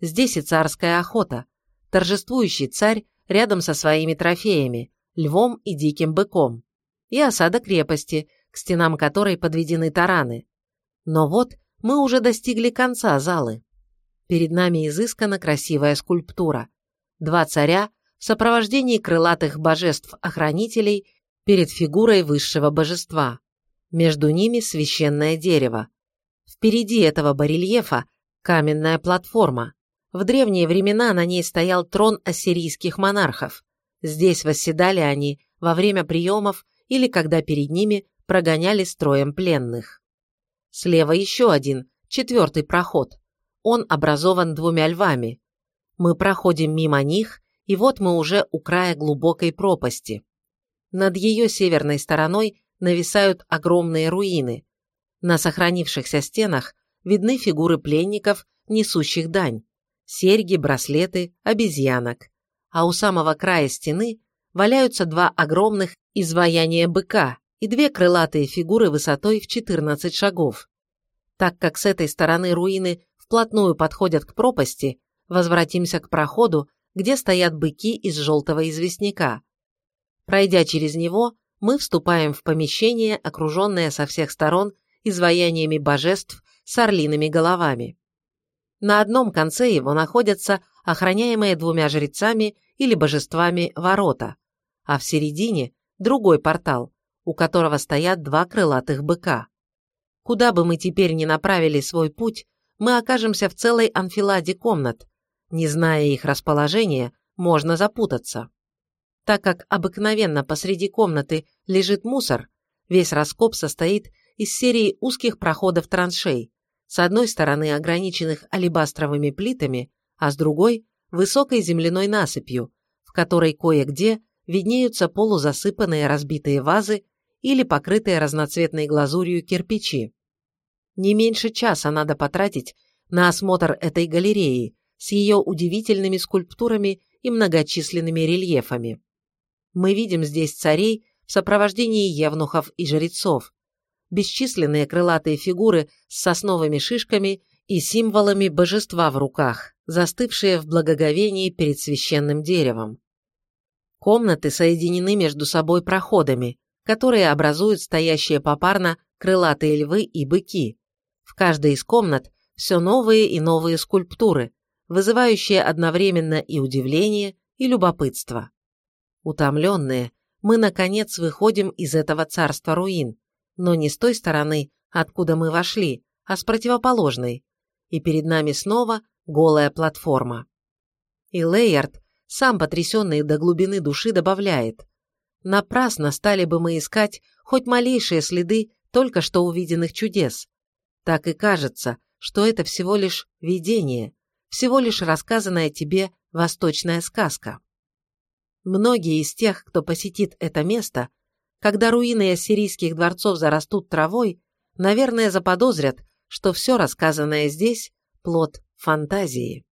Здесь и царская охота, торжествующий царь рядом со своими трофеями, львом и диким быком, и осада крепости, к стенам которой подведены тараны. Но вот мы уже достигли конца залы. Перед нами изыскана красивая скульптура. Два царя в сопровождении крылатых божеств-охранителей перед фигурой высшего божества. Между ними священное дерево. Впереди этого барельефа каменная платформа. В древние времена на ней стоял трон ассирийских монархов. Здесь восседали они во время приемов или когда перед ними прогоняли строем пленных. Слева еще один, четвертый проход. Он образован двумя львами. Мы проходим мимо них, и вот мы уже у края глубокой пропасти. Над ее северной стороной нависают огромные руины. На сохранившихся стенах видны фигуры пленников, несущих дань, серьги, браслеты, обезьянок. А у самого края стены валяются два огромных изваяния быка и две крылатые фигуры высотой в 14 шагов. Так как с этой стороны руины вплотную подходят к пропасти, возвратимся к проходу, где стоят быки из желтого известняка, Пройдя через него, мы вступаем в помещение, окруженное со всех сторон изваяниями божеств с орлиными головами. На одном конце его находятся охраняемые двумя жрецами или божествами ворота, а в середине другой портал, у которого стоят два крылатых быка. Куда бы мы теперь ни направили свой путь, мы окажемся в целой анфиладе комнат. Не зная их расположения, можно запутаться. Так как обыкновенно посреди комнаты лежит мусор, весь раскоп состоит из серии узких проходов траншей, с одной стороны ограниченных алебастровыми плитами, а с другой – высокой земляной насыпью, в которой кое-где виднеются полузасыпанные разбитые вазы или покрытые разноцветной глазурью кирпичи. Не меньше часа надо потратить на осмотр этой галереи с ее удивительными скульптурами и многочисленными рельефами мы видим здесь царей в сопровождении евнухов и жрецов, бесчисленные крылатые фигуры с сосновыми шишками и символами божества в руках, застывшие в благоговении перед священным деревом. Комнаты соединены между собой проходами, которые образуют стоящие попарно крылатые львы и быки. В каждой из комнат все новые и новые скульптуры, вызывающие одновременно и удивление, и любопытство. Утомленные, мы, наконец, выходим из этого царства руин, но не с той стороны, откуда мы вошли, а с противоположной, и перед нами снова голая платформа. И Лейярд, сам потрясенный до глубины души, добавляет, «Напрасно стали бы мы искать хоть малейшие следы только что увиденных чудес. Так и кажется, что это всего лишь видение, всего лишь рассказанная тебе восточная сказка». Многие из тех, кто посетит это место, когда руины ассирийских дворцов зарастут травой, наверное, заподозрят, что все рассказанное здесь – плод фантазии.